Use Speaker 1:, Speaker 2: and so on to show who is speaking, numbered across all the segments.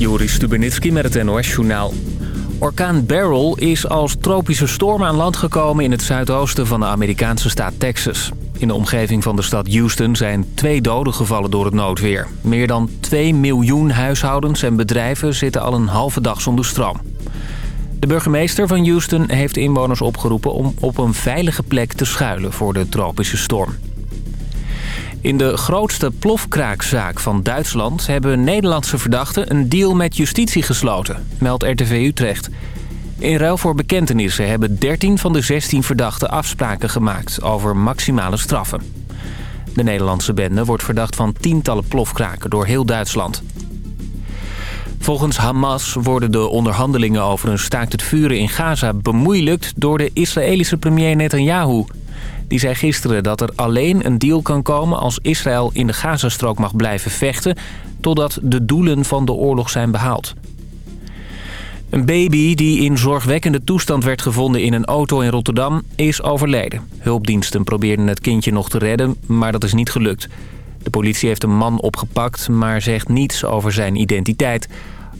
Speaker 1: Joris Stubenitski met het NOS-journaal. Orkaan Beryl is als tropische storm aan land gekomen in het zuidoosten van de Amerikaanse staat Texas. In de omgeving van de stad Houston zijn twee doden gevallen door het noodweer. Meer dan 2 miljoen huishoudens en bedrijven zitten al een halve dag zonder stroom. De burgemeester van Houston heeft inwoners opgeroepen om op een veilige plek te schuilen voor de tropische storm. In de grootste plofkraakzaak van Duitsland hebben Nederlandse verdachten een deal met justitie gesloten, meldt RTV Utrecht. In ruil voor bekentenissen hebben 13 van de 16 verdachten afspraken gemaakt over maximale straffen. De Nederlandse bende wordt verdacht van tientallen plofkraken door heel Duitsland. Volgens Hamas worden de onderhandelingen over een staakt het vuren in Gaza bemoeilijkt door de Israëlische premier Netanyahu. Die zei gisteren dat er alleen een deal kan komen als Israël in de Gazastrook mag blijven vechten... totdat de doelen van de oorlog zijn behaald. Een baby die in zorgwekkende toestand werd gevonden in een auto in Rotterdam is overleden. Hulpdiensten probeerden het kindje nog te redden, maar dat is niet gelukt. De politie heeft een man opgepakt, maar zegt niets over zijn identiteit.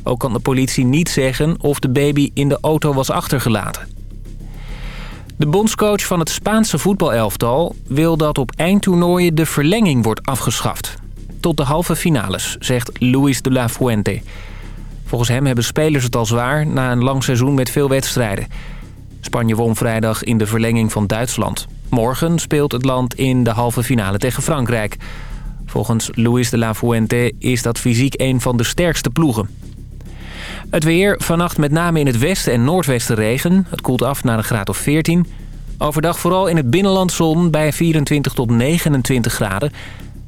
Speaker 1: Ook kan de politie niet zeggen of de baby in de auto was achtergelaten. De bondscoach van het Spaanse voetbalelftal wil dat op eindtoernooien de verlenging wordt afgeschaft. Tot de halve finales, zegt Luis de la Fuente. Volgens hem hebben spelers het al zwaar na een lang seizoen met veel wedstrijden. Spanje won vrijdag in de verlenging van Duitsland. Morgen speelt het land in de halve finale tegen Frankrijk. Volgens Luis de la Fuente is dat fysiek een van de sterkste ploegen. Het weer, vannacht met name in het westen en noordwesten regen. Het koelt af naar een graad of 14. Overdag vooral in het binnenland zon bij 24 tot 29 graden.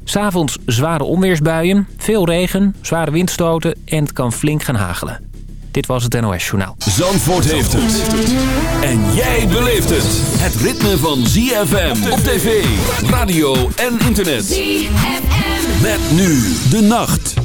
Speaker 1: S'avonds zware onweersbuien, veel regen, zware windstoten en het kan flink gaan hagelen. Dit was het NOS Journaal.
Speaker 2: Zandvoort heeft het. En jij beleeft het. Het ritme van ZFM op tv, radio en internet. ZFM. Met nu de nacht.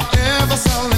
Speaker 3: Oh, I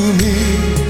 Speaker 4: Is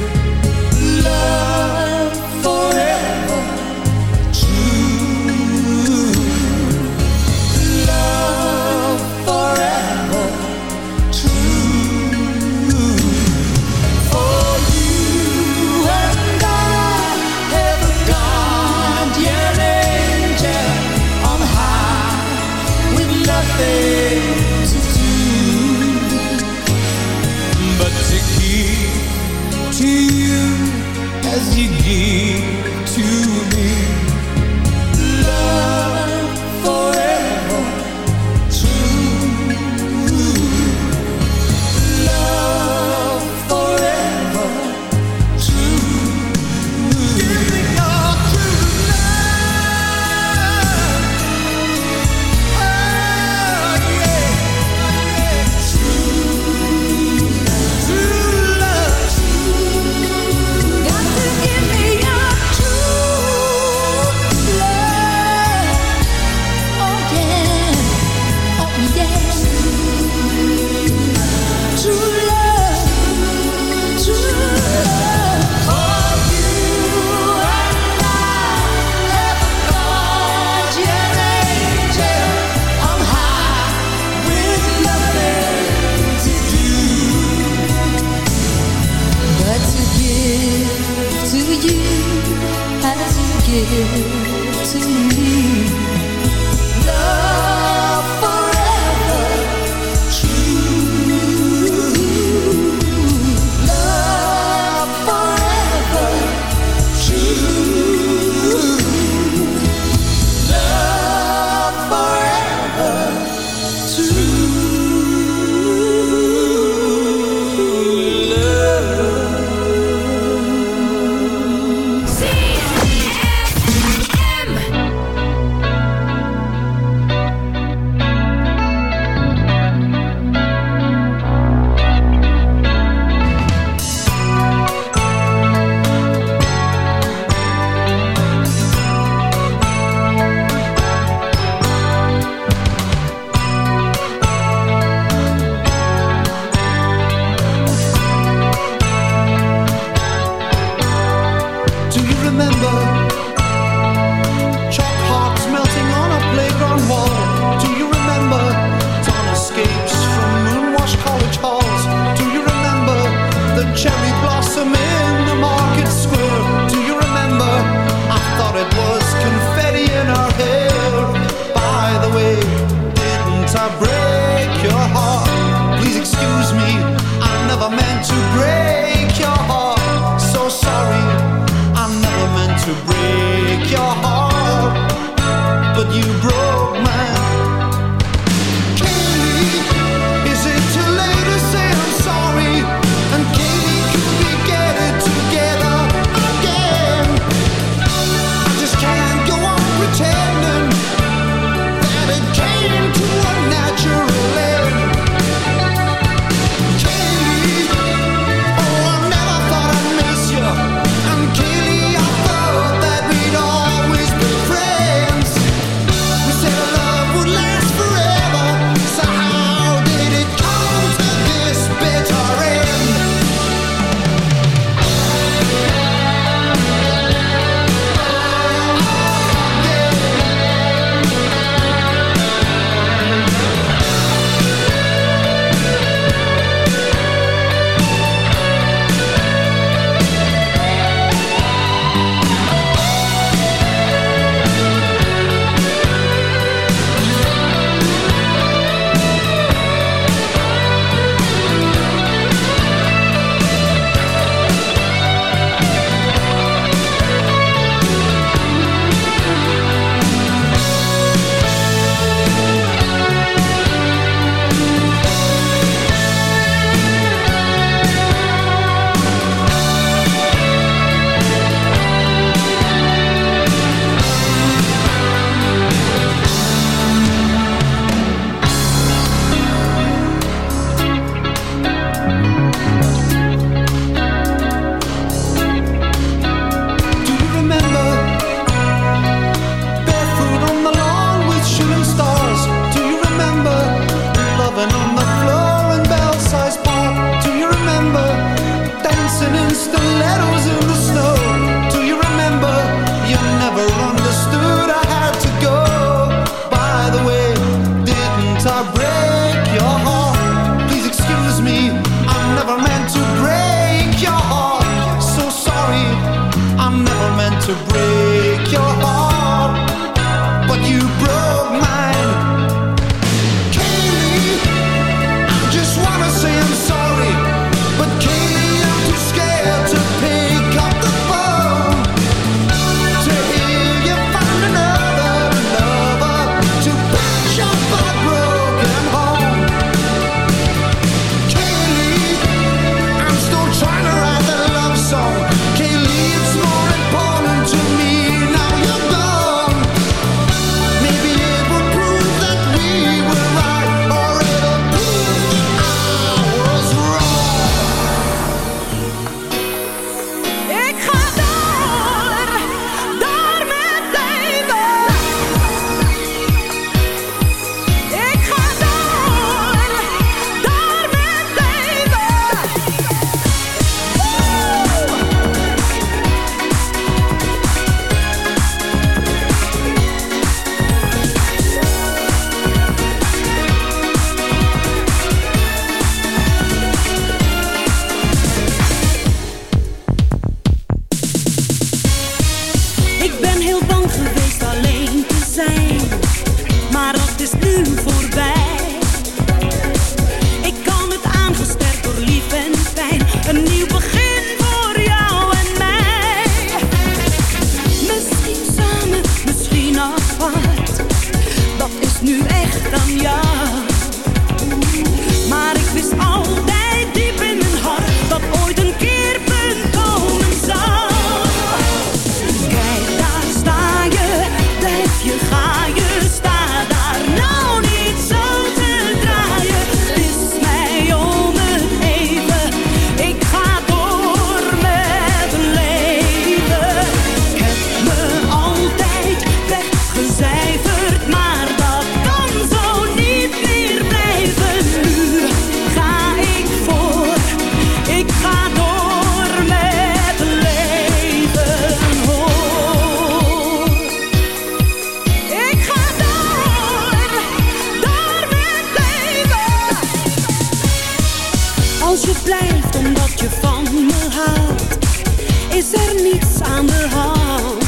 Speaker 4: niets aan
Speaker 5: de
Speaker 3: hand.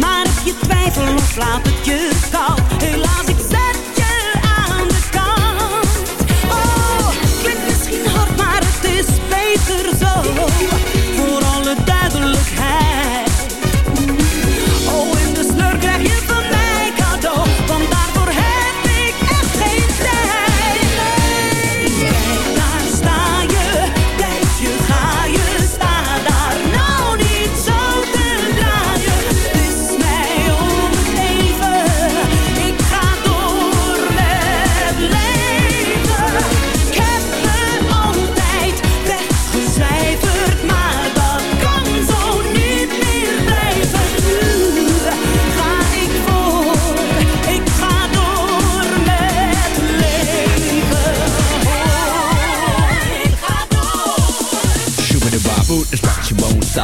Speaker 3: Maar als je twijfel of laat het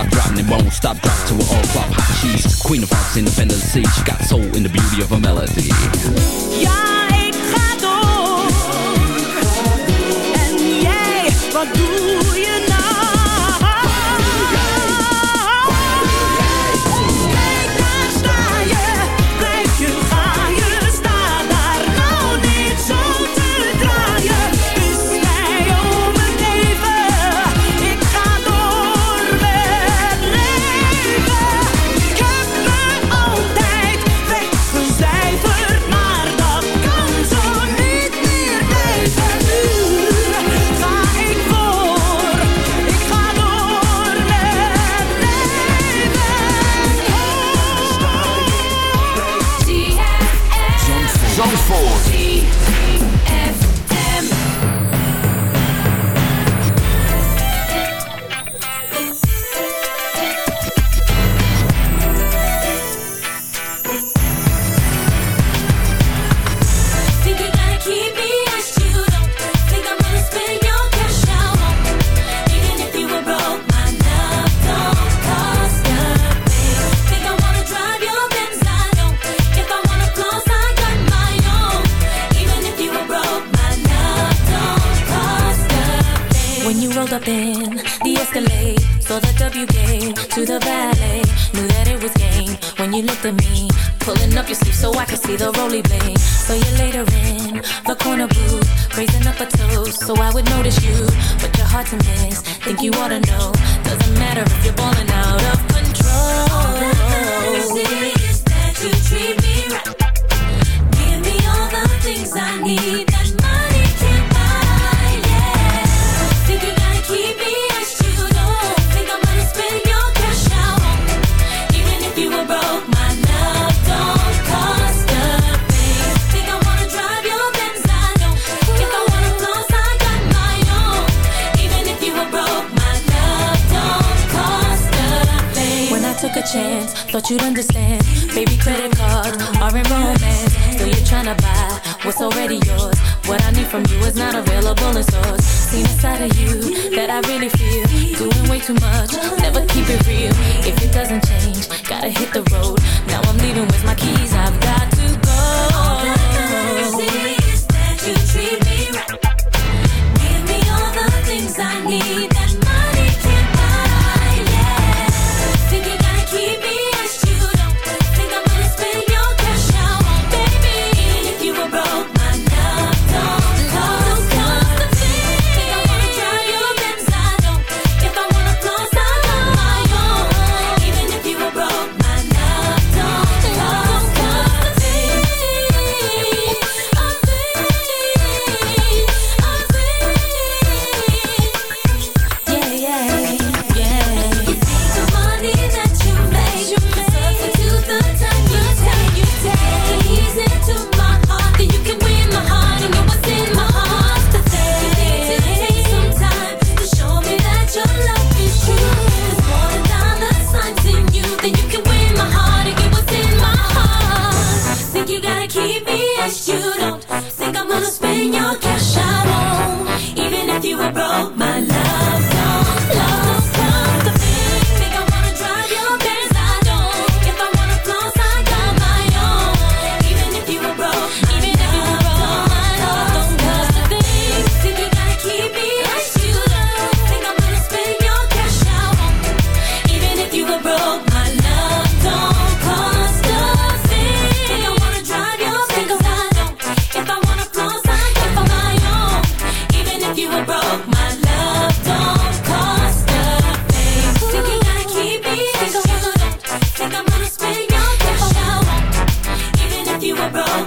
Speaker 3: stop, dropping it won't stop, drop to an all flop. Hot cheese, queen of hearts, independent sea. She got soul in the beauty of her melody. Ja, ik ga door. En jij, wat doe je? too much, never keep it real. If it doesn't change, gotta hit the road. Now I'm leaving with my keys, I've got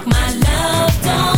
Speaker 3: My love, don't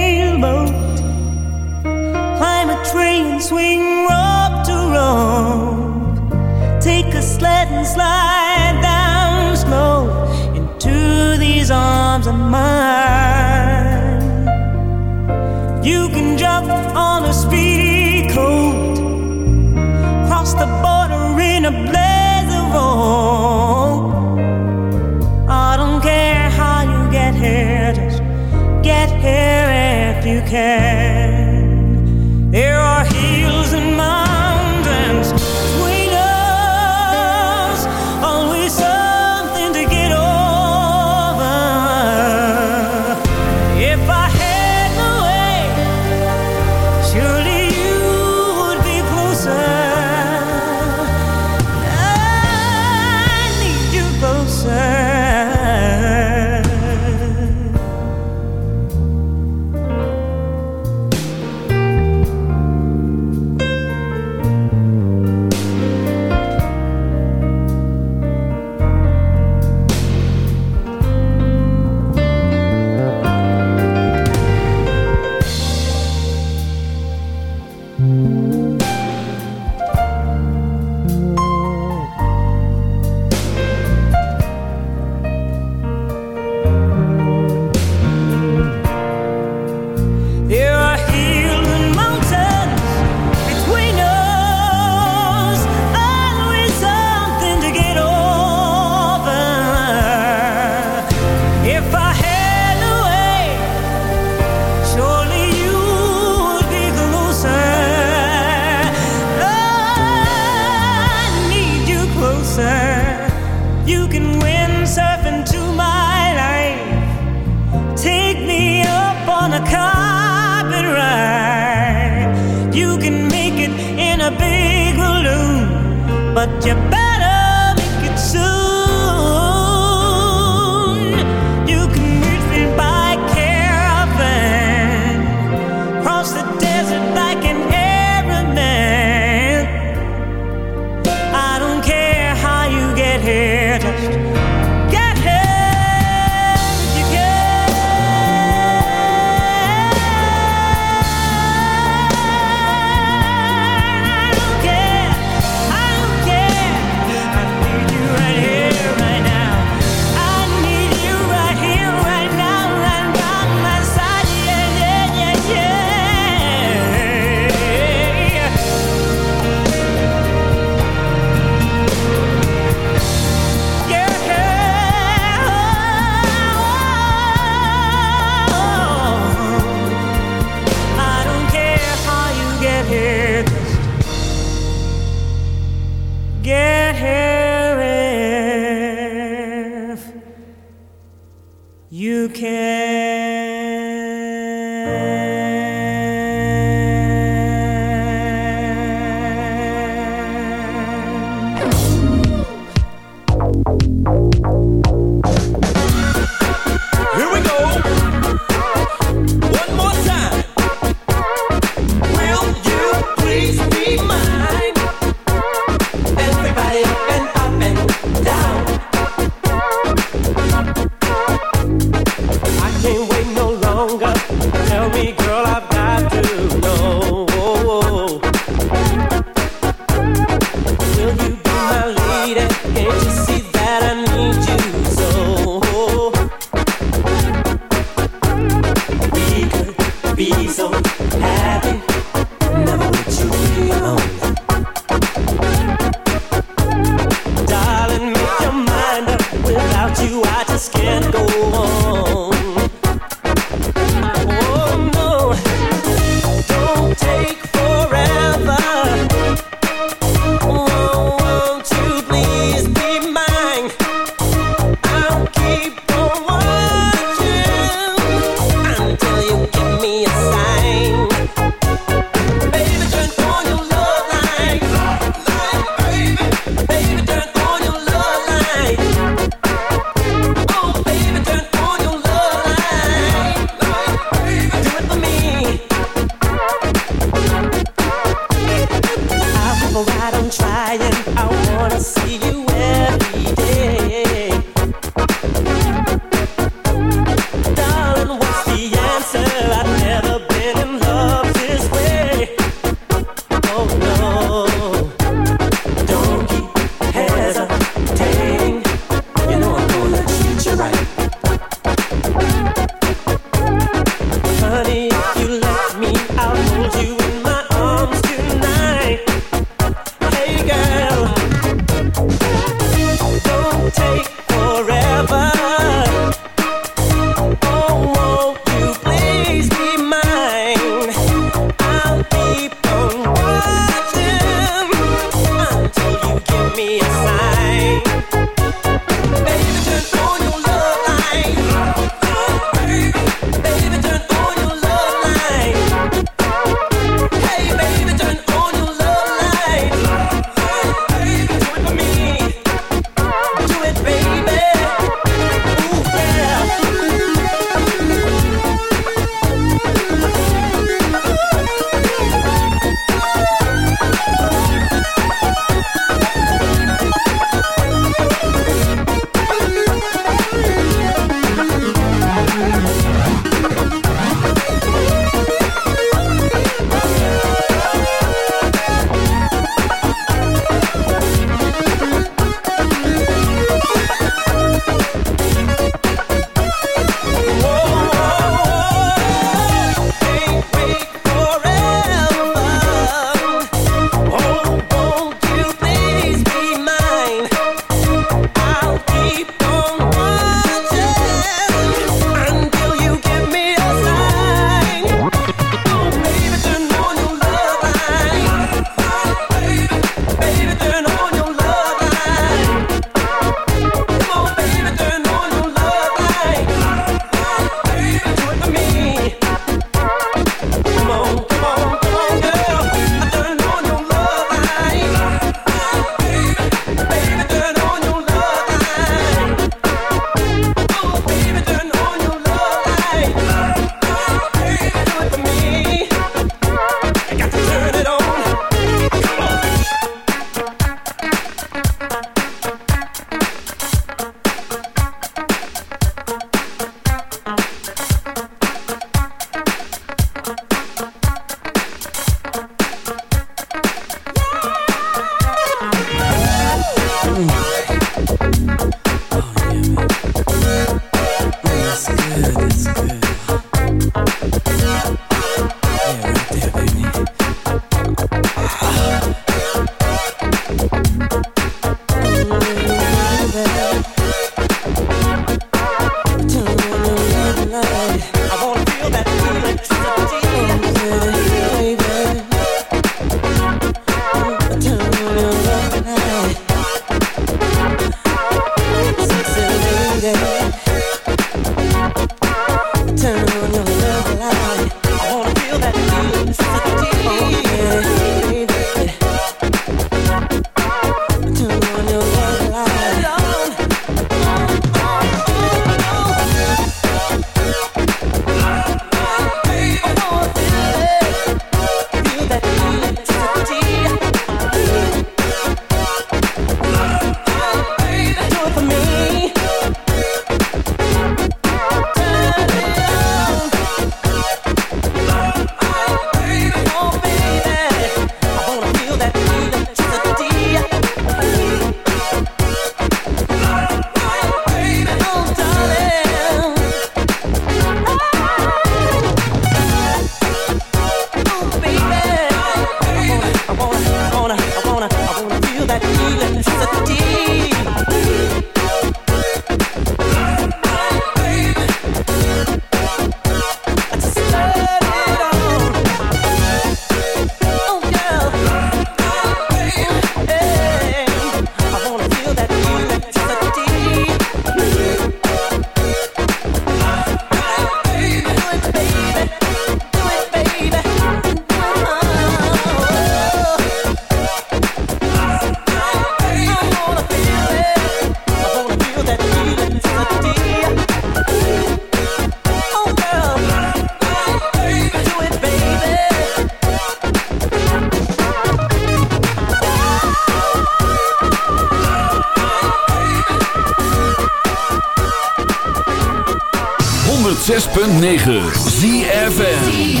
Speaker 6: 106.9 ZFM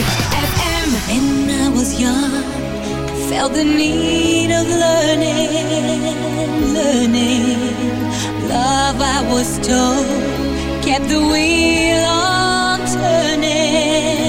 Speaker 7: When I was young Felt the need of learning Learning. Love I was told Kept the wheel on Turning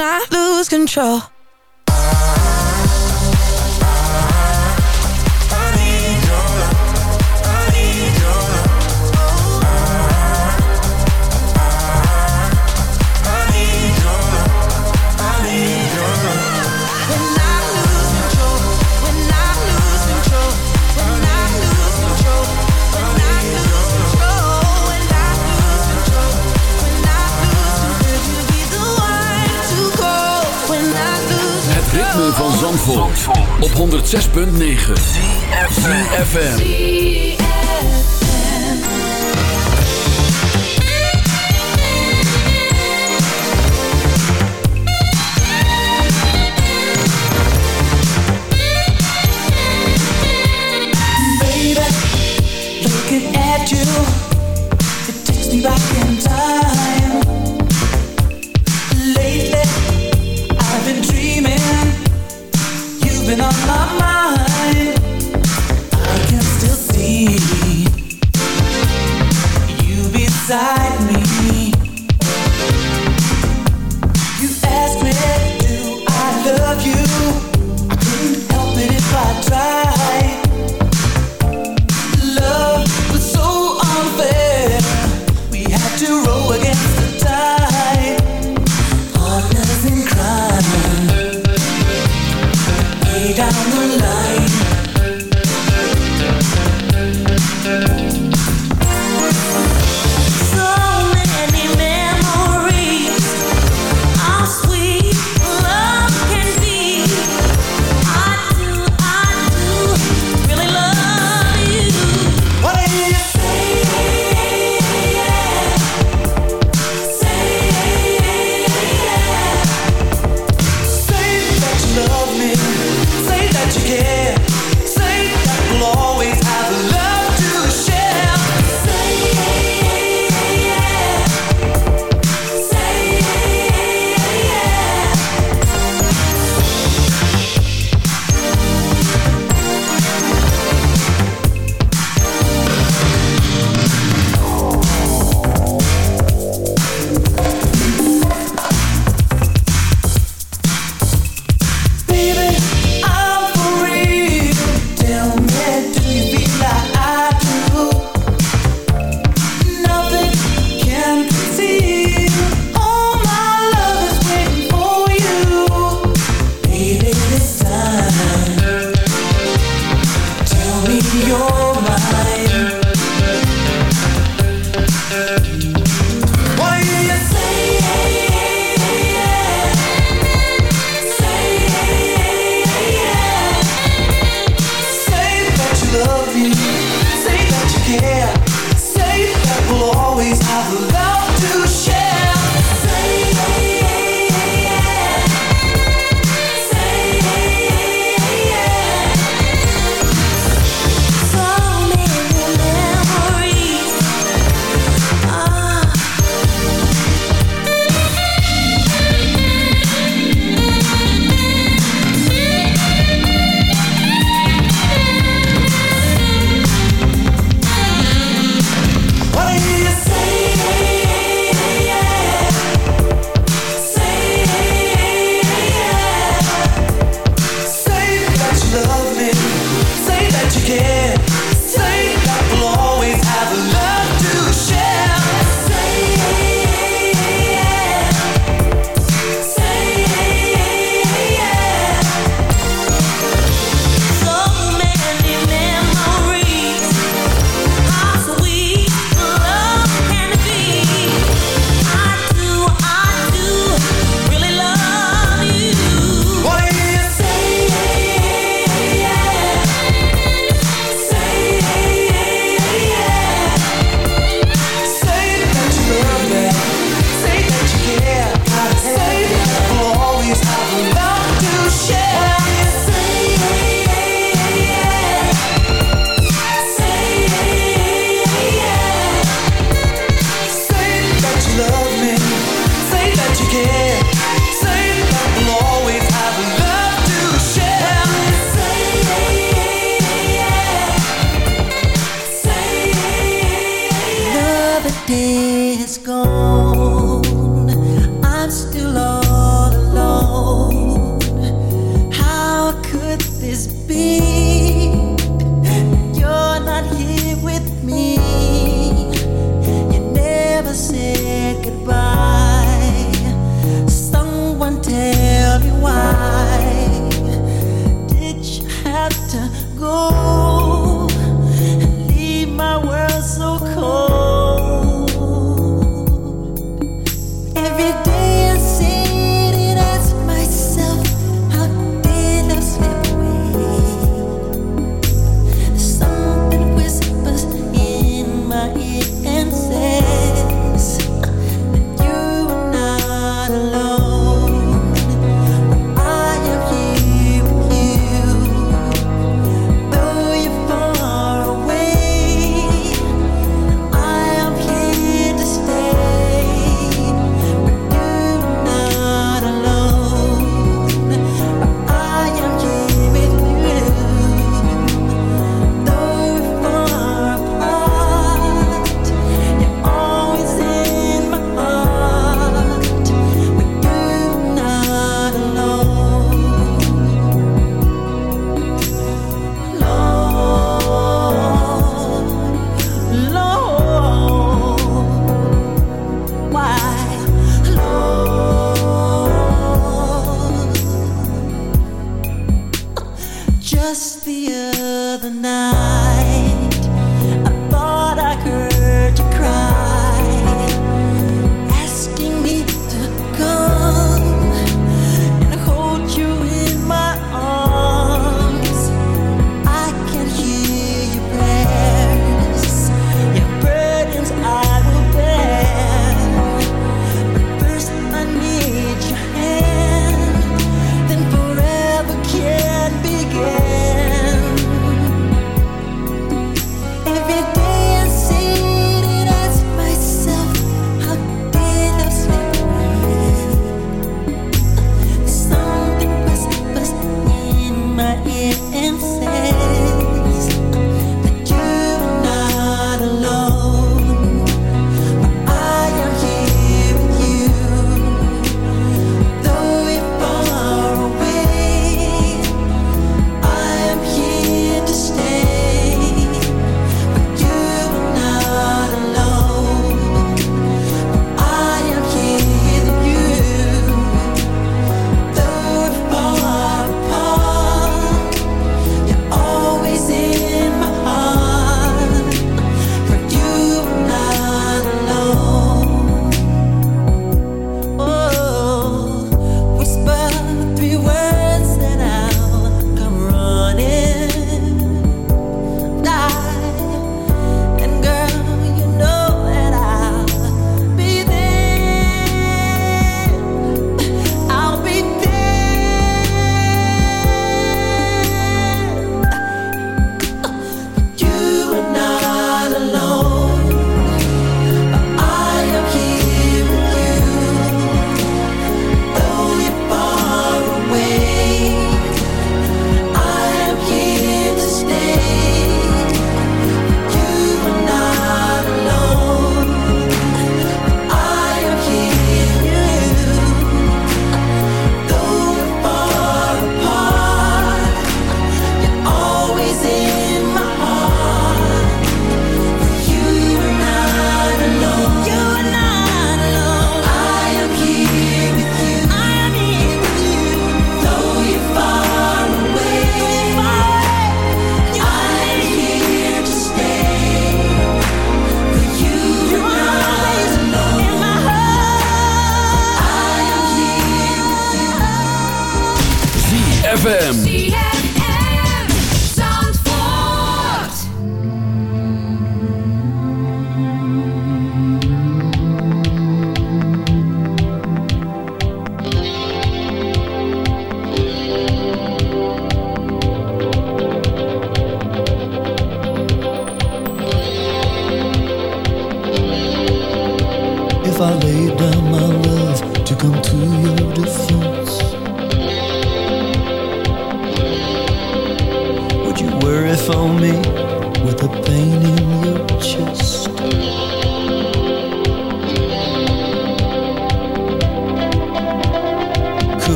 Speaker 7: I lose control. Op 106.9 CFM Baby, looking at you It takes me time.
Speaker 6: my mind.